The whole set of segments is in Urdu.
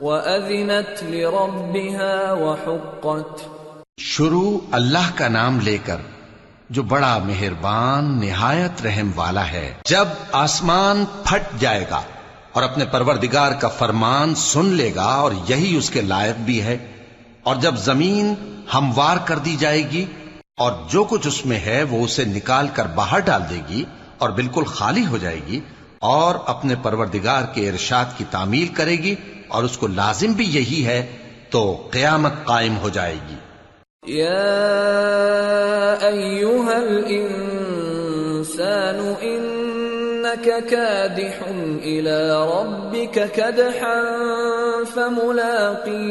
وأذنت لربها وحقت شروع اللہ کا نام لے کر جو بڑا مہربان نہایت رحم والا ہے، جب آسمان پھٹ جائے گا اور اپنے پروردگار کا فرمان سن لے گا اور یہی اس کے لائق بھی ہے، اور جب زمین ہموار کر دی جائے گی اور جو کچھ اس میں ہے وہ اسے نکال کر باہر ڈال دے گی اور بالکل خالی ہو جائے گی اور اپنے پروردگار کے ارشاد کی تعمیل کرے گی اور اس کو لازم بھی یہی ہے تو قیامت قائم ہو جائے گی۔ يا أيها الإنسان إنك كادح إلى ربك كدحا فملاقيه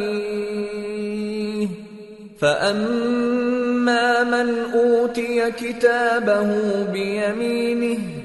فأما من أوتي كتابه بيمينه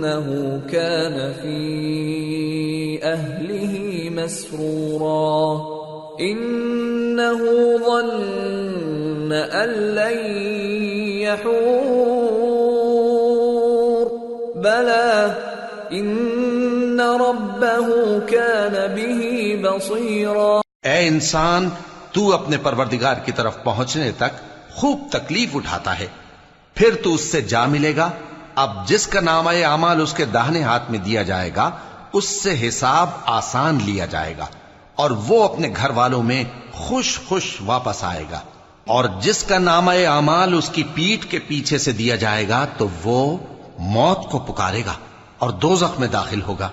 إنه كان في أهله مسرورا. إنه ظن أن لن يحور. بلى، إن ربه كان به بصيرا. اے انسان، تو اپنے پروردگار کی طرف پہنچنے تک خوب تکلیف اٹھاتا ہے، پھر تو اس سے جا ملے گا اب جس کا نام اعمال اس کے داہنے ہاتھ میں دیا جائے گا، اس سے حساب آسان لیا جائے گا اور وہ اپنے گھر والوں میں خوش خوش واپس آئے گا۔ اور جس کا نام اعمال اس کی پیٹ کے پیچھے سے دیا جائے گا، تو وہ موت کو پکارے گا اور دوزخ میں داخل ہوگا۔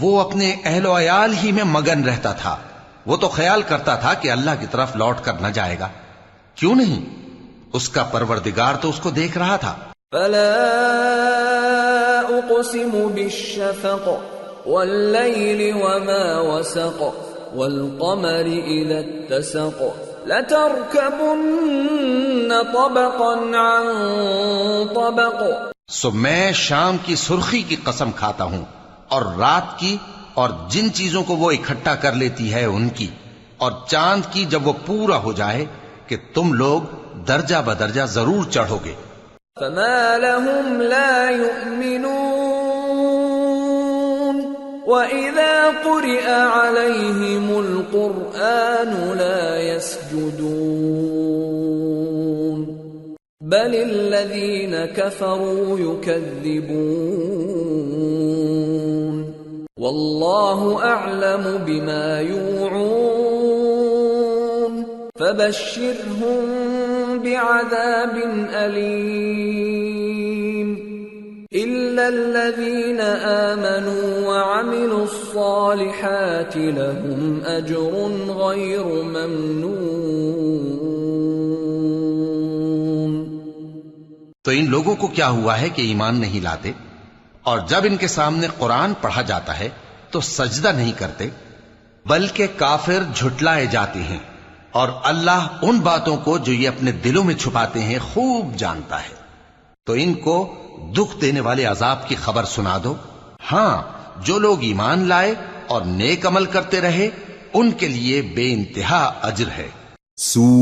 وہ اپنے اہل و عیال ہی میں مگن رہتا تھا۔ وہ تو خیال کرتا تھا کہ اللہ کی طرف لوٹ کر نہ جائے گا۔ کیوں نہیں؟ اس کا پروردگار تو اس کو دیکھ رہا تھا۔ فلا أقسم بالشفق والليل وما وسق والقمر إذا اتسق لتركبن طبقا عن طبق. سو میں شام کی سرخی کی قسم کھاتا ہوں اور رات کی اور جن چیزوں کو وہ اکٹھا کر لیتی ہے ان کی اور چاند کی جب وہ پورا ہو جائے کہ تم لوگ درجہ بدرجہ ضرور چڑھو گے۔ فما لهم لا يؤمنون وإذا قرئ عليهم القرآن لا يسجدون بل الذين كفروا يكذبون والله أعلم بما يوعون فبشرهم بعذاب أليم إلا الذين آمنوا وعملوا الصالحات لهم أجر غير ممنون تو ان لوگوں کو کیا ہوا ہے کہ ایمان نہیں لاتے؟ اور جب ان کے سامنے قرآن پڑھا جاتا ہے تو سجدہ نہیں کرتے، بلکہ کافر جھٹلائے جاتے ہیں۔ اور اللہ ان باتوں کو جو یہ اپنے دلوں میں چھپاتے ہیں خوب جانتا ہے۔ تو ان کو دکھ دینے والے عذاب کی خبر سنا دو۔ ہاں جو لوگ ایمان لائے اور نیک عمل کرتے رہے، ان کے لیے بے انتہا اجر ہے۔ سو